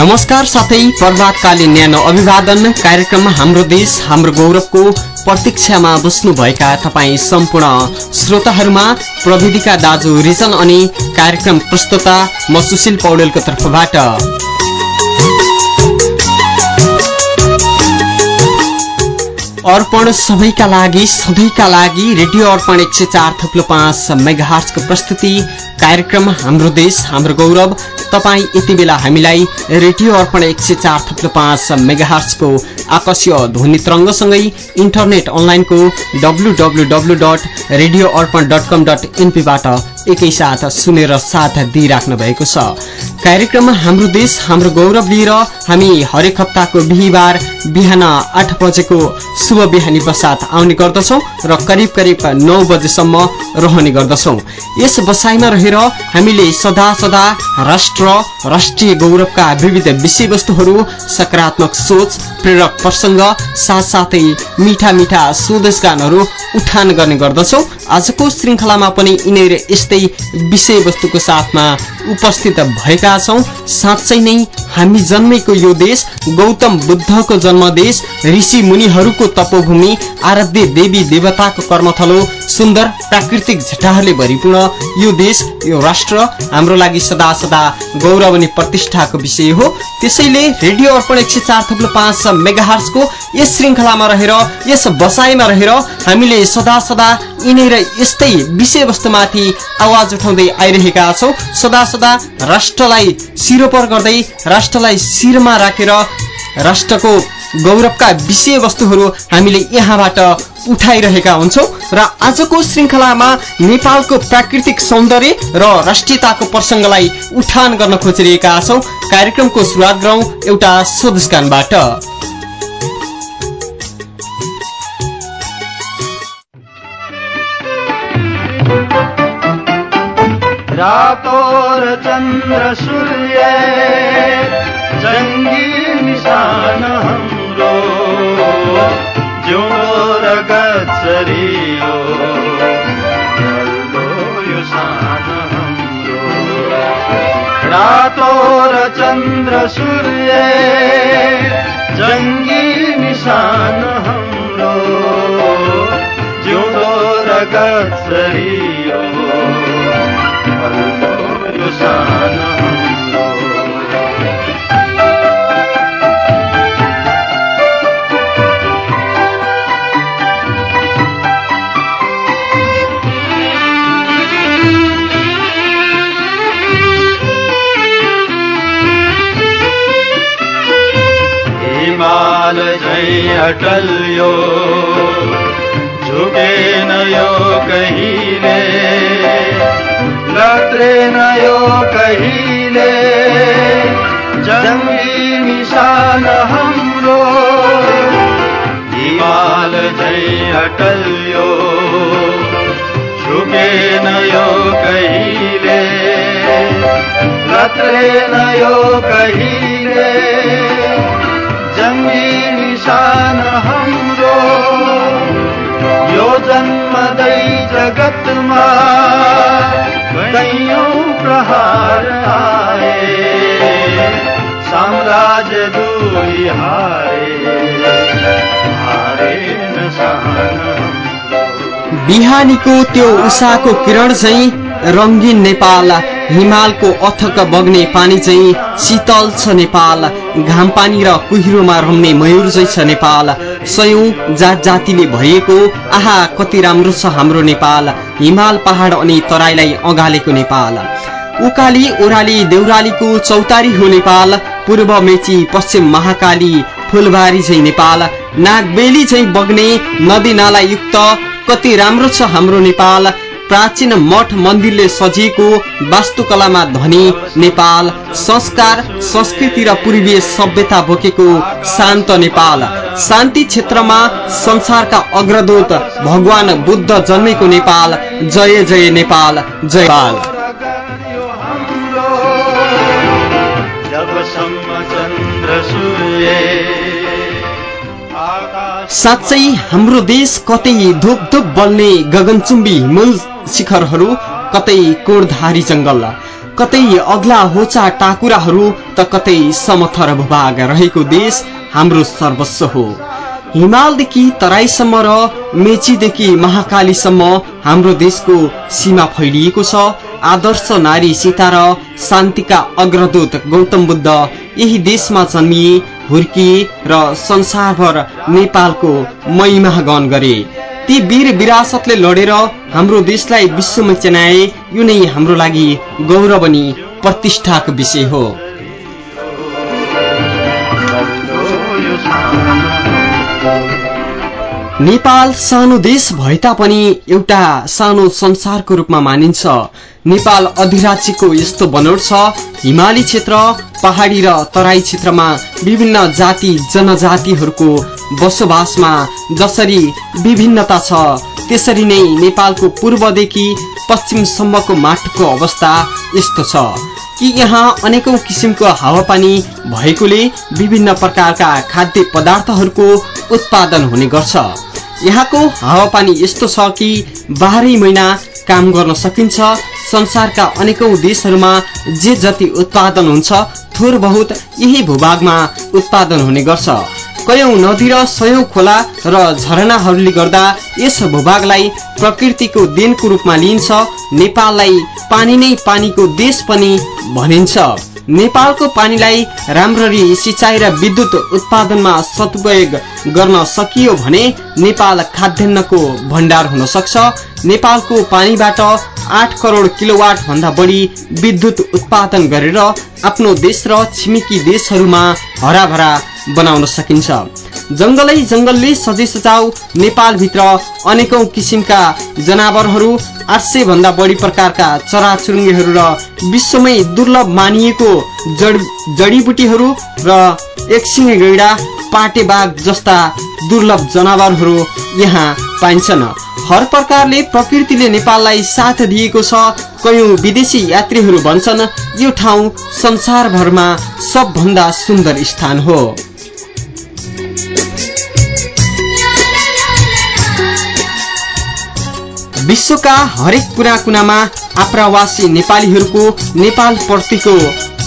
नमस्कार साथै प्रभातकालीन न्यानो अभिवादन कार्यक्रममा हाम्रो देश हाम्रो गौरवको प्रतीक्षामा बस्नुभएका तपाईँ सम्पूर्ण श्रोताहरूमा प्रविधिका दाजु रिजन अनि कार्यक्रम प्रस्तुता म सुशील पौडेलको तर्फबाट। अर्पण सबैका लागि सधैँका लागि रेडियो अर्पण एक सय चार थप्लो पाँच मेगाहार्सको प्रस्तुति कार्यक्रम हाम्रो देश हाम्रो गौरव तपाईँ यति बेला हामीलाई रेडियो अर्पण एक सय चार थप्लो पाँच मेगाहार्सको आकाशीय ध्वनि तरङ्गसँगै इन्टरनेट अनलाइनको W W W dot radio Arpan dot com dot एनपीबाट एकैसाथ सुनेर साथ दिइराख्नु भएको छ। कार्यक्रममा हाम्रो देश हाम्रो गौरव लिएर हामी हरेक हप्ताको बिहिबार बिहान आठ बजेको शुभ बिहानी बसात आउने गर्दछौँ र करिब करिब नौ बजेसम्म रहने गर्दछौँ। यस बसाइमा रहेर हामीले सदा सदा राष्ट्र राष्ट्रिय गौरवका विविध विषयवस्तुहरू सकारात्मक सोच प्रेरक प्रसङ्ग साथसाथै मिठा मिठा स्वदेश गानहरू उठान गर्ने गर्दछौँ। आजको श्रृङ्खलामा पनि यिनीहरू यस्तै विषयवस्तुको साथमा उपस्थित भएका छौँ। साँच्चै नै हामी जन्मेको यो देश गौतम बुद्धको जन्म देश ऋषि मुनिहरूको तपोभूमि आराध्य देवी देवताको कर्मथलो सुन्दर प्राकृतिक झटाहरूले भरिपूर्ण यो देश यो राष्ट्र हाम्रो लागि सदा सदा गौरव अनि प्रतिष्ठाको विषय हो। त्यसैले रेडियो अर्पण एक सय चार थप्लो पाँच मेगाहर्सको यस श्रृङ्खलामा रहेर यस बसाइमा रहेर हामीले सदा सदा यिनीहरू यस्तै विषयवस्तुमाथि आवाज उठाउँदै आइरहेका छौँ। सदा सदा राष्ट्रलाई सिरोपर गर्दै राष्ट्रलाई शिरमा राखेर राष्ट्रको गौरवका विषयवस्तुहरू हामीले यहाँबाट उठाइरहेका हुन्छौँ र आजको श्रृङ्खलामा नेपालको प्राकृतिक सौन्दर्य र राष्ट्रियताको प्रसङ्गलाई उठान गर्न खोजिरहेका छौँ। कार्यक्रमको सुरुवात गरौँ एउटा स्वदेशगानबाट। रातोर चन्द्र सूर्य जङ्गी निशान हाम्रो जिउँदो र गच्छरियो यो सान हाम्रो। रातो र चन्द्र सूर्य अटल यो झुकेन यो कहिले लत्रेन यो कहिले जङ्गी निशान हाम्रो हिमाल झै अटल यो झुकेन यो कहिले लत्रेन यो कहिले प्रहार आए साम्राज्य दुई हारे हारे बिहानीको त्यो उषाको किरण चाहिँ रङ्गीन नेपाल हिमालको अथक बग्ने पानी चाहिँ शीतल छ नेपाल घाम पानी र कुहिरोमा रम्ने मयूर चाहिँ छ नेपाल। सयौं जात जातिले भरिएको आहा कति राम्रो छ हाम्रो नेपाल हिमाल पहाड अनि तराईलाई अगालेको नेपाल। उकाली ओह्राली देउरालीको चौतारी हो नेपाल पूर्व मेची पश्चिम महाकाली फुलबारी चाहिँ नेपाल नागबेली चाहिँ बग्ने नदी नाला युक्त कति राम्रो छ हाम्रो नेपाल प्राचीन मठ मन्दिरले सजिएको वास्तुकलामा धनी नेपाल संस्कार संस्कृति र पूर्वीय सभ्यता बोकेको शान्त नेपाल शान्ति क्षेत्रमा संसारका अग्रदूत भगवान बुद्ध जन्मेको नेपाल जय जय नेपाल जय पाल साँच्चै हाम्रो देश कतै धुप धुप बल्ने गगनचुम्बी मूल शिखरहरू कतै कोणधारी जङ्गल कतै अग्ला होचा टाकुराहरू त कतै समथर भूभाग रहेको देश हाम्रो सर्वस्व हो। हिमालदेखि तराईसम्म र मेचीदेखि महाकालीसम्म हाम्रो देशको सीमा फैलिएको छ। आदर्श नारी सीता र शान्तिका अग्रदूत गौतम बुद्ध यही देशमा जन्मिए हुर्किए र संसारभर नेपालको महिमा गन गरे। ती वीर विरासतले लडेर हाम्रो देशलाई विश्वमा चिनाए यो नै हाम्रो लागि गौरव अनि प्रतिष्ठाको विषय हो। नेपाल सानो देश भए तापनि एउटा सानो संसारको रूपमा मानिन्छ। नेपाल अधिराज्यको यस्तो बनोट छ हिमाली क्षेत्र पहाडी र तराई क्षेत्रमा विभिन्न जाति जनजातिहरूको बसोबासमा जसरी विभिन्नता छ त्यसरी नै नेपालको पूर्वदेखि पश्चिमसम्मको माटोको अवस्था यस्तो छ। कि यहाँ अनेकौं किसिमको हावापानी भएकोले विभिन्न प्रकारका खाद्य पदार्थहरूको उत्पादन हुने गर्छ। यहाँको हावापानी यस्तो छ कि बाह्रै महिना काम गर्न सकिन्छ संसारका अनेकौं देशहरूमा जे जति उत्पादन हुन्छ थोर बहुत यही भूभागमा उत्पादन हुने गर्छ। कयौं नदी र सयौं खोला र झरनाहरूले गर्दा यस भूभागलाई प्रकृतिको देनको रूपमा लिइन्छ नेपाललाई पानी नै पानीको देश पनि भनिन्छ। नेपालको पानीलाई राम्ररी सिंचाई र विद्युत उत्पादनमा सदुपयोग गर्न सकियो भने नेपाल खाद्यान्नको भण्डार हुन सक्छ। नेपालको पानीबाट आठ करोड किलोवाट भन्दा बढी विद्युत उत्पादन गरेर आफ्नो देश र छिमेकी देशहरूमा हराभरा बनाउन सकिन्छ। जंगलै जंगलले सजै सजाउ नेपालभित्र अनेकौं किसिमका जनावरहरू आठ सय भन्दा बढी प्रकारका चराचुरुङ्गीहरू र विश्वमै दुर्लभ मानिएको जडीबुटीहरू र एकसिङे गैडा पाटे बाघ जस्ता दुर्लभ जनावरहरू यहाँ पाइन्छन्। हर प्रकारले प्रकृतिले नेपाललाई साथ दिएको छ कयौं विदेशी यात्रीहरू भन्छन् यो ठाउँ संसारभरमा सबभन्दा सुन्दर स्थान हो। विश्वका हरेक कुना कुनामा आप्रवासी नेपालीहरूको नेपाल प्रतिको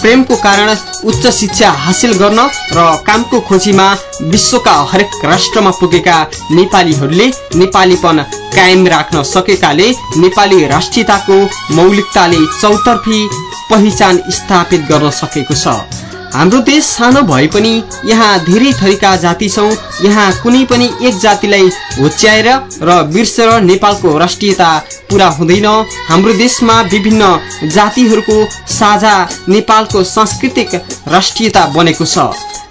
प्रेमको कारण उच्च शिक्षा हासिल गर्न र कामको खोजीमा विश्वका हरेक राष्ट्रमा पुगेका नेपालीहरूले नेपालीपन कायम राख्न सकेकाले नेपाली राष्ट्रियताको मौलिकताले चौतर्फी पहिचान स्थापित गर्न सकेको छ। हाम्रो देश सानो भए पनि यहाँ धेरै थरीका जाति छौँ। यहाँ कुनै पनि एक जातिलाई होच्याएर र बिर्सेर नेपालको राष्ट्रियता पुरा हुँदैन। हाम्रो देशमा विभिन्न जातिहरूको साझा नेपालको सांस्कृतिक राष्ट्रियता बनेको छ।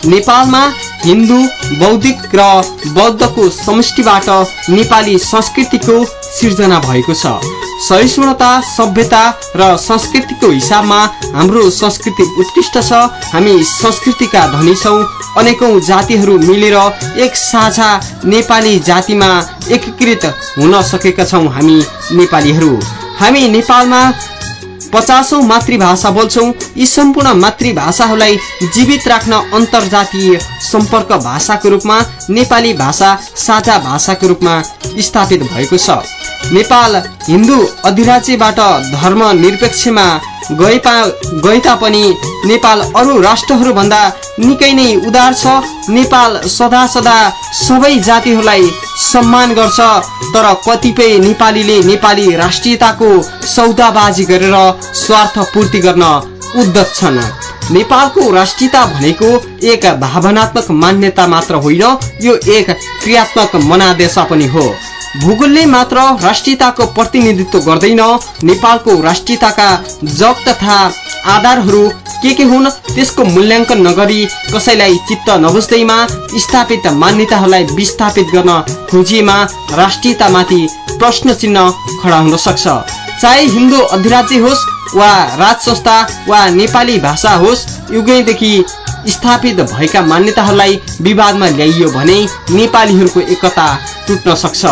नेपालमा हिन्दू बौद्धिक र बौद्धको समष्टिबाट नेपाली संस्कृतिको सिर्जना भएको छ। सहिष्णुता सभ्यता र संस्कृतिको हिसाबमा हाम्रो संस्कृति उत्कृष्ट छ। हामी संस्कृतिका धनी छौँ। अनेकौं जातिहरू मिलेर एक साझा नेपाली जातिमा एकीकृत हुन सकेका छौँ हामी नेपालीहरू। हामी नेपालमा पचासौं मातृभाषा बोल्छौँ। यी सम्पूर्ण मातृभाषाहरूलाई जीवित राख्न अन्तर्जातीय सम्पर्क भाषाको रूपमा नेपाली भाषा साझा भाषाको रूपमा स्थापित भएको छ। नेपाल हिन्दू अधिराज्यबाट धर्म निरपेक्षमा गए गए तापनि नेपाल अरू राष्ट्रहरूभन्दा निकै नै उदार छ। नेपाल सदा सदा सबै जातिहरूलाई सम्मान गर्छ तर कतिपय नेपालीले नेपाली राष्ट्रियताको सौदाबाजी गरेर स्वार्थ पूर्ति गर्न उद्धत छन्। नेपालको राष्ट्रियता भनेको एक भावनात्मक मान्यता मात्र होइन यो एक क्रियात्मक मनादेश पनि हो। भूगोलले मात्र राष्ट्रियताको प्रतिनिधित्व गर्दैन नेपालको राष्ट्रियताका जग तथा आधारहरू के के हुन् त्यसको मूल्याङ्कन नगरी कसैलाई चित्त नबुझ्दैमा स्थापित मान्यताहरूलाई विस्थापित गर्न खोजिएमा राष्ट्रियतामाथि प्रश्न चिन्ह खडा हुन सक्छ। चाहे हिन्दू अधिराज्य होस् वा राज संस्था वा नेपाली भाषा होस् युगैदेखि स्थापित भएका मान्यताहरूलाई विवादमा ल्याइयो भने नेपालीहरूको एकता टुट्न सक्छ।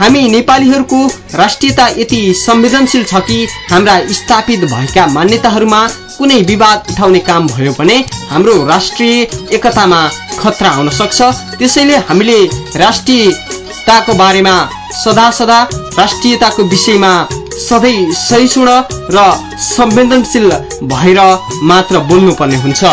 हामी नेपालीहरूको राष्ट्रियता यति संवेदनशील छ कि हाम्रा स्थापित भएका मान्यताहरूमा कुनै विवाद उठाउने काम भयो भने हाम्रो राष्ट्रिय एकतामा खतरा हुन सक्छ। त्यसैले हामीले राष्ट्रियताको बारेमा सदा सदा राष्ट्रियताको विषयमा सधैँ सहिष्णु र संवेदनशील भएर मात्र बोल्नुपर्ने हुन्छ।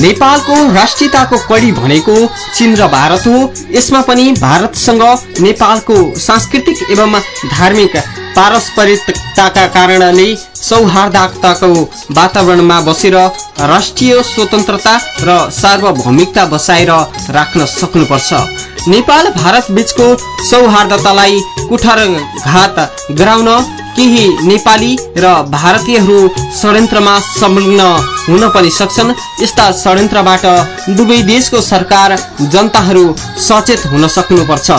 नेपालको राष्ट्रियताको कडी भनेको चीन र भारत हो। यसमा पनि भारतसँग नेपालको सांस्कृतिक एवं धार्मिक पारस्परिकताका कारणले सौहार्दताको वातावरणमा बसेर राष्ट्रिय स्वतन्त्रता र सार्वभौमिकता बसाएर राख्न सक्नुपर्छ। नेपाल भारत बीचको सौहार्दतालाई कुठारघात गराउन केही नेपाली र भारतीयहरू षड्यन्त्रमा संलग्न हुन पनि सक्छन्। यस्ता षड्यन्त्रबाट दुवै देशको सरकार जनताहरू सचेत हुन सक्नुपर्छ।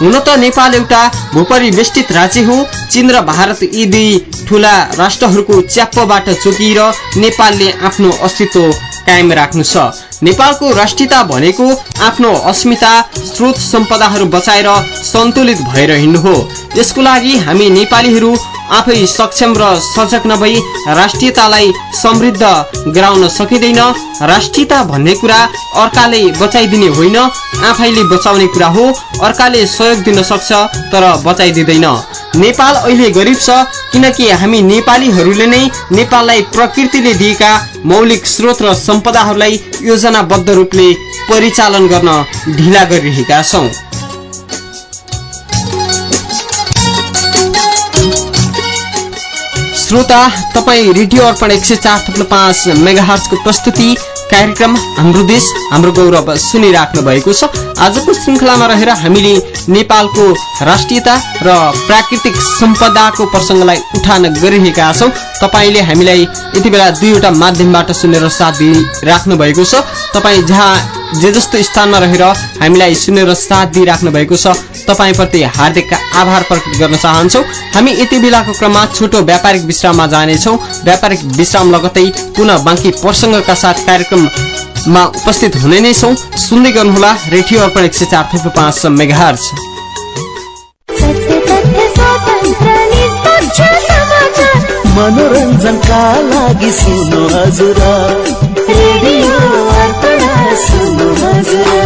हुन त नेपाल एउटा भूपरिवेष्टित राज्य हो। चीन र भारत यी दुई ठूला राष्ट्रहरूको च्याप्पबाट चुकिएर नेपालले आफ्नो अस्तित्व कायम राख्नु छ। नेपालको राष्ट्रियता भनेको आफ्नो अस्मिता स्रोत सम्पदाहरू बचाएर सन्तुलित भएर हिँड्नु हो। यसको लागि हामी नेपालीहरू आफै सक्षम र सजग नभई राष्ट्रियतालाई समृद्ध गराउन सकिँदैन। राष्ट्रियता भन्ने कुरा अर्काले बचाइदिने होइन आफैले बचाउने कुरा हो। अर्काले सहयोग दिन सक्छ तर बचाइदिँदैन। नेपाल अहिले गरिब छ किनकि हामी नेपालीहरूले नै नेपाललाई प्रकृतिले दिएका मौलिक स्रोत र सम्पदाहरूलाई योजनाबद्ध रूपले परिचालन गर्न ढिला गरिरहेका छौँ। श्रोता तपाईँ रेडियो अर्पण एक सय चार थप्लो पाँच मेगाहर्सको प्रस्तुति कार्यक्रम हाम्रो देश हाम्रो गौरव सुनिराख्नु भएको छ। आजको श्रृङ्खलामा रहेर हामीले नेपालको राष्ट्रियता र प्राकृतिक सम्पदाको प्रसङ्गलाई उठान गरिरहेका छौँ। तपाईँले हामीलाई यति बेला दुईवटा माध्यमबाट सुनेर साथ दिइराख्नु भएको छ। तपाईँ जहाँ जे जस्तो स्थानमा रहेर हामीलाई सुनेर साथ दिइराख्नु भएको छ तपाईँप्रति हार्दिक आभार प्रकट गर्न चाहन्छौ। हामी यति बेलाको क्रममा छोटो व्यापारिक विश्राममा जानेछौँ। व्यापारिक विश्राम लगतै पुनः बाँकी प्रसङ्गका साथ कार्यक्रममा उपस्थित हुने नै छौँ। सुन्दै गर्नुहोला रेडियो अर्पण एक सय चार थुप्रो पाँच मनोरञ्जनका लागि सुन्नु हजुर। सुन्नु हजुर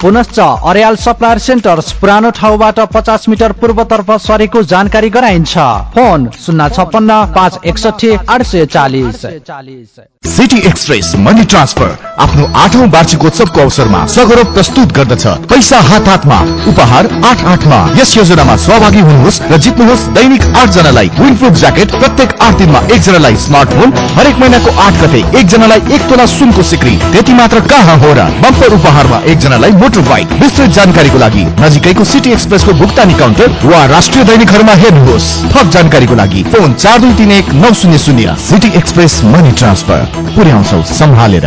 पुनश्च अर्याल सप्लायर सेन्टर्स पुरानो ठाउँबाट पचास मिटर पूर्वतर्फ सरेको जानकारी गराइन्छ। फोन शून्य छप्पन्न पाँच एकसठी आठ सय चालिस। सिटी एक्सप्रेस मनी ट्रान्सफर आफ्नो आठौँ वार्षिकोत्सवको अवसरमा सगौरव प्रस्तुत गर्दछ। पैसा हात हातमा उपहार आठ आठमा। यस योजनामा सहभागी हुनुहोस् र जित्नुहोस् दैनिक आठ जनालाई विन्डप्रुफ ज्याकेट प्रत्येक आठ दिनमा एकजनालाई स्मार्टफोन हरेक महिनाको आठ गते एकजनालाई एक तोला सुनको सिक्री। त्यति मात्र कहाँ हो र? बम्पर उपहारमा एकजनालाई मोटर बाइक विस्तृत जानकारीको लागि नजिकैको सिटी एक्सप्रेसको भुक्तानी काउन्टर वा राष्ट्रिय दैनिकहरूमा हेर्नुहोस्। थप जानकारीको लागि फोन चार दुई तिन एक नौ शून्य शून्य। सिटी एक्सप्रेस मनी ट्रान्सफर पुर्याउँछौ सम्हालेर।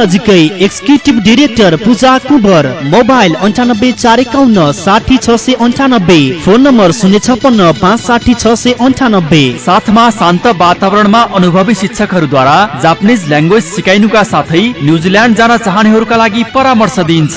नजिकै executive director Puja Kubar mobile अन्ठानब्बे चार एकाउन्न साठी छ सय अन्ठानब्बे फोन नम्बर शून्य छपन्न पाँच साठी छ सय अन्ठानब्बे। साथमा शान्त वातावरणमा अनुभवी शिक्षकहरूद्वारा जापानिज ल्याङ्ग्वेज सिकाइनुका साथै न्युजिल्यान्ड जान चाहनेहरूका लागि परामर्श दिइन्छ।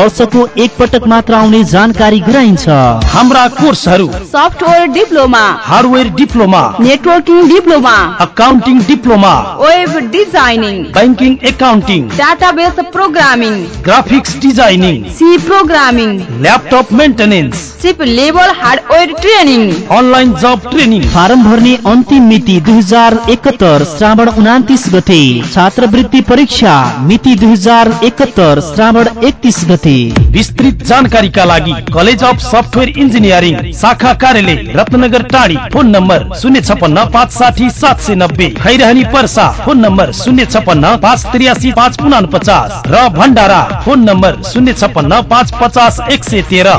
वर्षको एक पटक मात्र आउने जानकारी गराइन्छ। हाम्रा कोर्सहरू software diploma hardware diploma networking diploma accounting diploma web designing banking accounting database programming graphics designing C programming laptop maintenance सिप level hardware training online job training. Form भर्ने अन्तिम मिति दुई हजार एकहत्तर श्रावण उनातिस गते छात्रवृत्ति परीक्षा मिति दुई हजार एकहत्तर श्रावण एकतिस गते। विस्तृत जानकारीका लागि कलेज अफ सफ्टवेयर इन्जिनियरिङ शाखा कार्यालय रत्नगर टाढी। फोन नम्बर शून्य छपन्न पाँच साठी सात सय नब्बे। खैरहनी पर्सा। फोन नम्बर शून्य छपन्न पाँच त्रियासी पाँच उना पचास र भण्डारा। फोन नम्बर शून्य छपन्न पाँच पचास एक सय तेह्र।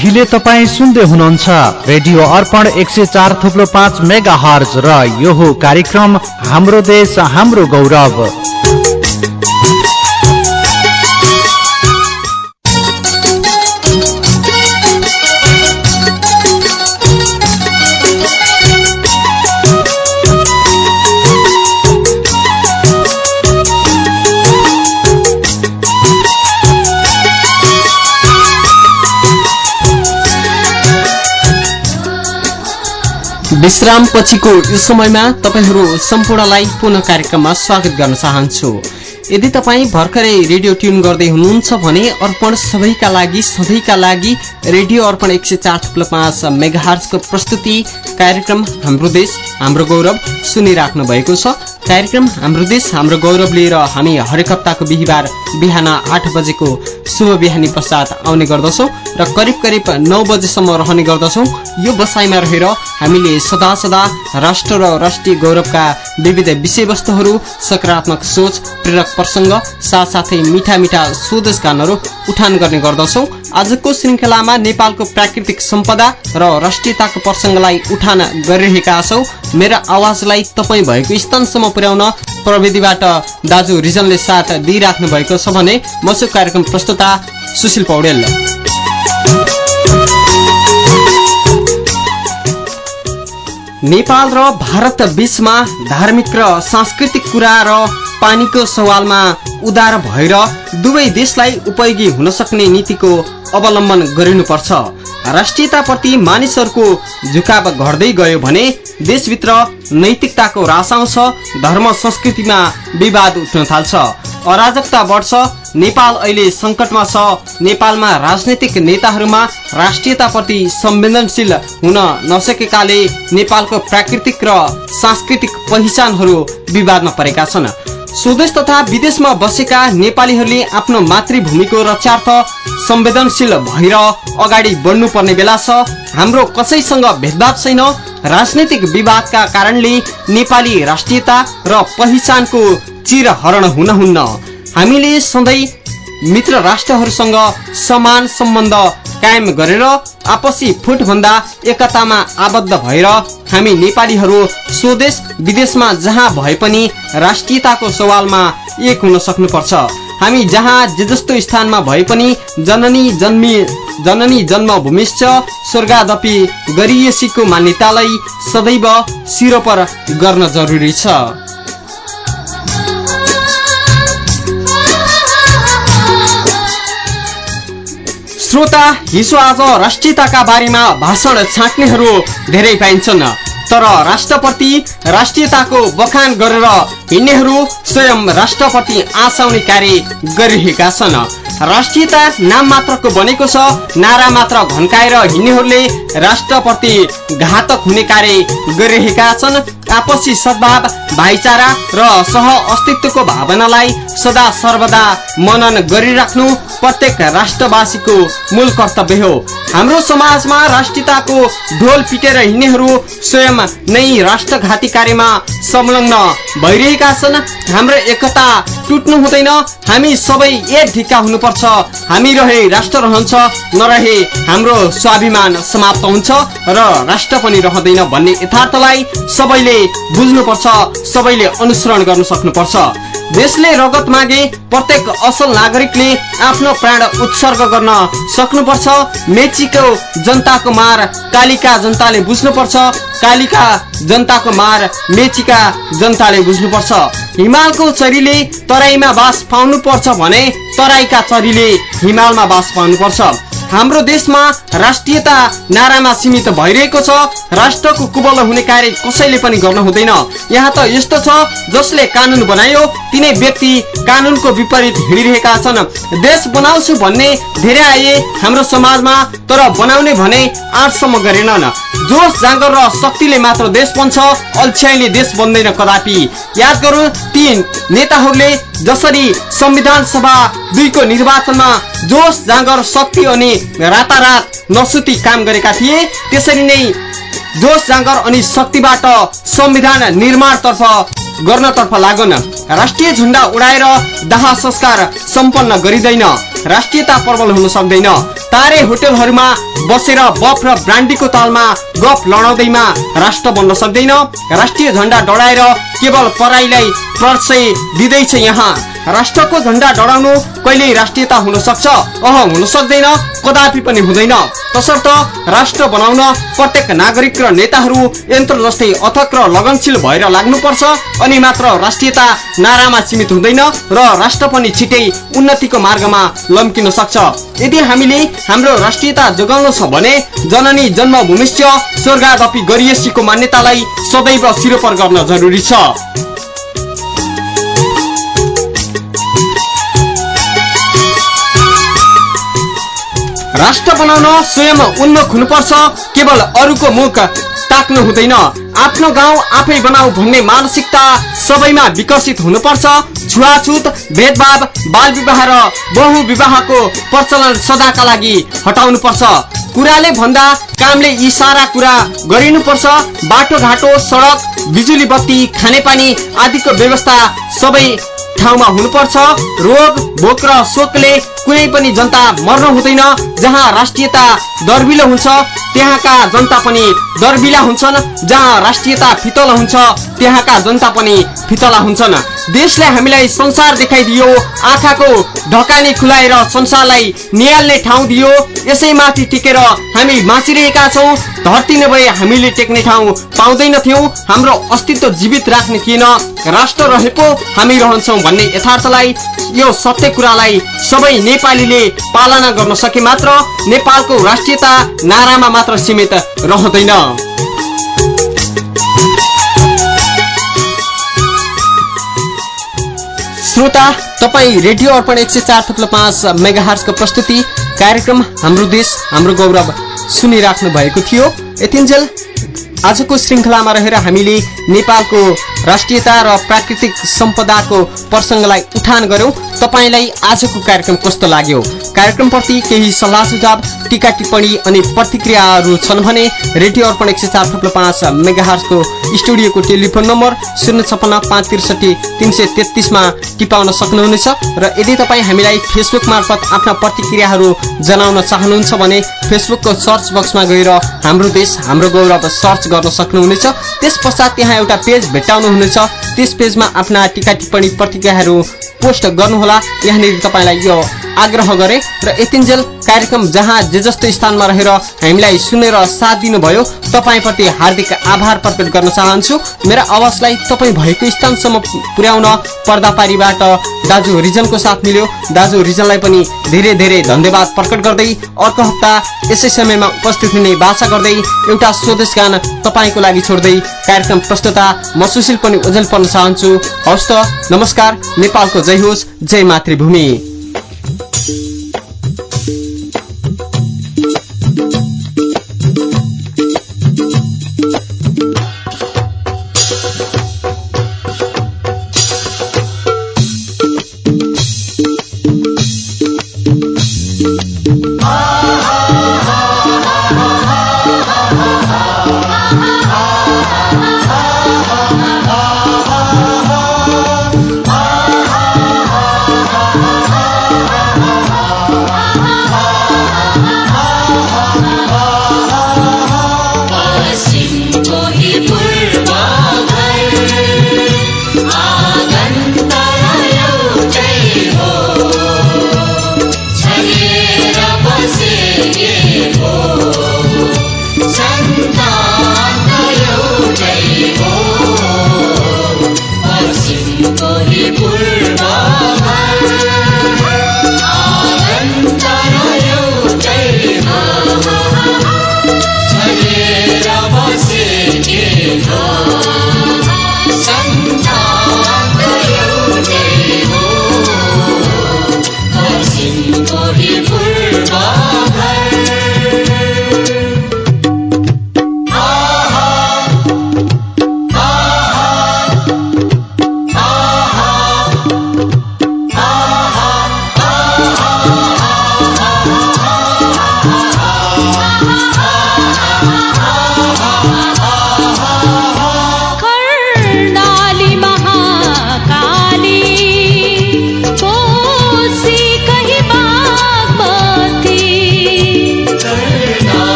अहिले तपाईँ सुन्दै हुनुहुन्छ रेडियो अर्पण एक सय चार थुप्रो पाँच मेगा हर्ज र यो कार्यक्रम हाम्रो देश हाम्रो गौरव। विश्राम पछिको यो समयमा तपाईँहरू सम्पूर्णलाई पुनः कार्यक्रममा स्वागत गर्न चाहन्छु। यदि तपाईँ भर्खरै रेडियो ट्युन गर्दै हुनुहुन्छ भने अर्पण सबैका लागि सधैँका लागि रेडियो अर्पण एक सय चार थुप्लो पाँच मेगाहर्जको प्रस्तुति कार्यक्रम हाम्रो देश हाम्रो गौरव सुनिराख्नु भएको छ। कार्यक्रम हाम्रो देश हाम्रो गौरव लिएर हामी हरेक हप्ताको बिहिबार बिहान आठ बजेको शुभ बिहानी पश्चात आउने गर्दछौँ र करिब करिब नौ बजेसम्म रहने गर्दछौँ। यो बसाइमा रहेर हामीले सदा सदा राष्ट्र र राष्ट्रिय गौरवका विविध विषयवस्तुहरू सकारात्मक सोच प्रेरक प्रसङ्ग साथसाथै मिठा मिठा स्वदेश गानहरू उठान गर्ने गर्दछौँ। आजको श्रृङ्खलामा नेपालको प्राकृतिक सम्पदा र राष्ट्रियताको प्रसङ्गलाई उठान गरिरहेका छौँ। मेरो आवाजलाई तपाईँ भएको स्थानसम्म पुर्याउन प्रविधिबाट दाजु रिजनले साथ दिइराख्नु भएको छ भने म कार्यक्रम प्रस्तुता सुशील पौडेल। नेपाल र भारत बीचमा धार्मिक र सांस्कृतिक कुरा र पानीको सवालमा उदार भएर दुवै देशलाई उपयोगी हुन सक्ने नीतिको अवलम्बन गरिनुपर्छ। राष्ट्रियताप्रति मानिसहरूको झुकाव घट्दै गयो भने देशभित्र नैतिकताको रास आउँछ धर्म संस्कृतिमा विवाद उठ्न थाल्छ। अराजकता बढ्छ नेपाल अहिले सङ्कटमा छ। नेपालमा राजनैतिक नेताहरूमा राष्ट्रियताप्रति संवेदनशील हुन नसकेकाले नेपालको प्राकृतिक र सांस्कृतिक पहिचानहरू विवादमा परेका छन्। स्वदेश तथा विदेशमा बसेका नेपालीहरूले आफ्नो मातृभूमिको रक्षार्थ संवेदनशील भएर अगाडि बढ्नुपर्ने बेला छ। हाम्रो कसैसँग भेदभाव छैन। राजनैतिक विवादका कारणले नेपाली राष्ट्रियता र पहिचानको चिरहरण हुन हुन्न हामीले सधैँ मित्र राष्ट्रहरूसँग समान सम्बन्ध कायम गरेर आपसी फुटभन्दा एकतामा आबद्ध भएर हामी नेपालीहरू स्वदेश विदेशमा जहाँ भए पनि राष्ट्रियताको सवालमा एक हुन सक्नुपर्छ। हामी जहाँ जे जस्तो स्थानमा भए पनि जननी जन्मी जननी जन्मभूमिश्च स्वर्गादपि गरिएसीको मान्यतालाई सदैव सिरोपर गर्न जरुरी छ। श्रोता हिजो आज राष्ट्रियताका बारेमा भाषण छाट्नेहरू धेरै पाइन्छन्। तर राष्ट्रप्रति राष्ट्रियताको बखान गरेर हिँड्नेहरू स्वयं राष्ट्रप्रति आँसाउने कार्य गरिरहेका छन्। राष्ट्रियता नाम मात्रको बनेको छ नारा मात्र घन्काएर हिँड्नेहरूले राष्ट्रप्रति घातक हुने कार्य गरिरहेका छन्। आपसी सद्भाव भाइचारा र सह अस्तित्वको भावनालाई सदा सर्वदा मनन गरिराख्नु प्रत्येक राष्ट्रवासीको मूल कर्तव्य हो। हाम्रो समाजमा राष्ट्रियताको ढोल पिटेर हिँड्नेहरू स्वयं नै राष्ट्रघाती कार्यमा संलग्न भइरहेका छन्। हाम्रो एकता टुट्नु हुँदैन। हामी सबै एक ढिक्का हुनुपर्छ। हामी रहे राष्ट्र रहन्छ नरहे हाम्रो स्वाभिमान समाप्त हुन्छ र राष्ट्र पनि रहँदैन भन्ने यथार्थलाई सबैले बुझ्नुपर्छ सबैले अनुसरण गर्न सक्नुपर्छ। देशले रगत मागे प्रत्येक असल नागरिकले आफ्नो प्राण उत्सर्ग गर्न सक्नुपर्छ। मेचीको जनताको मार कालिका जनताले बुझ्नुपर्छ। कालिका जनताको मार मेचीका जनताले बुझ्नुपर्छ। हिमालको चरीले तराईमा बास पाउनु पर्छ भने तराईका चरीले हिमालमा बास पाउनुपर्छ। हाम्रो देशमा राष्ट्रियता नारामा सीमित भइरहेको छ राष्ट्रको कुबल हुने कार्य कसैले पनि गर्न हुँदैन। यहाँ त यस्तो छ जसले कानुन बनायो तिनै व्यक्ति कानुनको विपरीत हिँडिरहेका छन्। देश बनाउँछु भन्ने धेरै आए हाम्रो समाजमा तर बनाउने भने आठसम्म गरेनन्। जोस जाँगर र शक्तिले मात्र देश बन्छ अल्छ्याइले देश बन्दैन कदापि। याद गरौँ ती नेताहरूले जसरी संविधान सभा दुईको निर्वाचनमा जोस जाँगर शक्ति अनि रातारात नसुती काम गरेका थिए त्यसरी नै जोस जाँगर अनि शक्तिबाट संविधान निर्माणतर्फ गर्नतर्फ लागन। राष्ट्रिय झुण्डा उडाएर दाह संस्कार सम्पन्न गरिँदैन। राष्ट्रियता प्रबल हुन सक्दैन। तारे होटलहरूमा बसेर बफ र ब्रान्डीको तालमा गफ लडाउँदैमा राष्ट्र बन्न सक्दैन। राष्ट्रिय झण्डा डढाएर केवल पराईलाई प्रशय दिँदैछ यहाँ। राष्ट्रको झण्डा डढाउनु कहिल्यै राष्ट्रियता हुन सक्छ? अह हुन सक्दैन कदापि पनि हुँदैन। तसर्थ राष्ट्र बनाउन प्रत्येक नागरिक र नेताहरू यन्त्र जस्तै अथक र लगनशील भएर लाग्नुपर्छ। अनि मात्र राष्ट्रियता नारामा सीमित हुँदैन र राष्ट्र पनि छिटै उन्नतिको मार्गमा लम्किन सक्छ। यदि हामीले हाम्रो राष्ट्रियता जोगाउनु छ भने जननी जन्मभूमिष्य स्वर्गादपि गरिएसीको मान्यतालाई सदैव सिरोपर गर्न जरुरी छ। राष्ट्र बनाउन स्वयं उन्मुख हुनुपर्छ केवल अरूको मुख ताक्नु हुँदैन। आफ्नो गाउँ आफै बनाऊ भन्ने मानसिकता सबैमा विकसित हुनुपर्छ। छुवाछुत भेदभाव बाल विवाह र बहु विवाहको प्रचलन सदाका लागि हटाउनुपर्छ। कुराले भन्दा कामले यी सारा कुरा गरिनुपर्छ। बाटो घाटो सडक बिजुली बत्ती खानेपानी आदिको व्यवस्था सबै ठाउँमा हुनुपर्छ। रोग भोक र शोकले कुनै पनि जनता मर्न हुँदैन। जहाँ राष्ट्रियता दर्बिलो हुन्छ त्यहाँका जनता पनि दर्बिला हुन्छन्। जहाँ राष्ट्रियता फितला हुन्छ त्यहाँका जनता पनि फितला हुन्छन्। देशले हामीलाई संसार देखाइदियो आँखाको ढकानी खुलाएर संसारलाई निहाल्ने ठाउँ दियो। यसैमाथि टिकेर हामी बाँचिरहेका छौँ। धरती नभए हामीले टेक्ने ठाउँ पाउँदैनथ्यौँ। हाम्रो अस्तित्व जीवित राख्ने थिएन राष्ट्र रहेको हामी रहन्छौँ भन्ने यथार्थलाई यो सत्य कुरालाई सबै नेपालीले पालना गर्न सके मात्र नेपालको राष्ट्रियता नारामा मात्र सीमित रहँदैन। श्रोता तपाईँ रेडियो अर्पण एक सय चार थप्लो पाँच मेगाहर्सको प्रस्तुति कार्यक्रम हाम्रो देश हाम्रो गौरव। सुनिराख्नु भएको थियो। यतिन्जेल आजको श्रृङ्खलामा रहेर हामीले नेपालको राष्ट्रियता र प्राकृतिक सम्पदाको प्रसङ्गलाई उठान गर्यौं तपाईँलाई आजको कार्यक्रम कस्तो लाग्यो? कार्यक्रमप्रति केही सल्लाह सुझाव टिका टिप्पणी अनि प्रतिक्रियाहरू छन् भने रेडियो अर्पण एक सय चार थप्लो पाँच मेगाहर्सको स्टुडियोको टेलिफोन नम्बर शून्य छपन्न पाँच त्रिसठी तिन सय तेत्तिसमा टिपाउन सक्नुहुनेछ र यदि तपाईँ हामीलाई फेसबुक मार्फत आफ्ना प्रतिक्रियाहरू जनाउन चाहनुहुन्छ भने फेसबुकको सर्च बक्समा गएर हाम्रो देश हाम्रो गौरव सर्च गर्न सक्नुहुनेछ। त्यस पश्चात त्यहाँ एउटा पेज भेट्टाउनुहुनेछ। त्यस पेजमा आफ्ना टिका टिप्पणी प्रतिक्रियाहरू पोस्ट गर्नुहोला। यहाँनिर तपाईँलाई यो आग्रह गरे र यतिन्जेल कार्यक्रम जहाँ जे जस्तो स्थानमा रहेर हामीलाई सुनेर साथ दिनुभयो तपाईँप्रति हार्दिक आभार प्रकट गर्न चाहन्छु। मेरा आवाजलाई तपाईँ भएको स्थानसम्म पुर्याउन पर्दापारीबाट दाजु रिजनको साथ मिल्यो। दाजु रिजनलाई पनि धेरै धेरै धन्यवाद प्रकट गर्दै अर्को हप्ता यसै समयमा उपस्थित हुने बाछा गर्दै एउटा स्वदेश गान तपाईँको लागि छोड्दै कार्यक्रम प्रस्तुता म सुशील पनि ओझेल पर्न चाहन्छु। हवस् त नमस्कार नेपालको जय होस् जय मातृभूमि। कर्णाली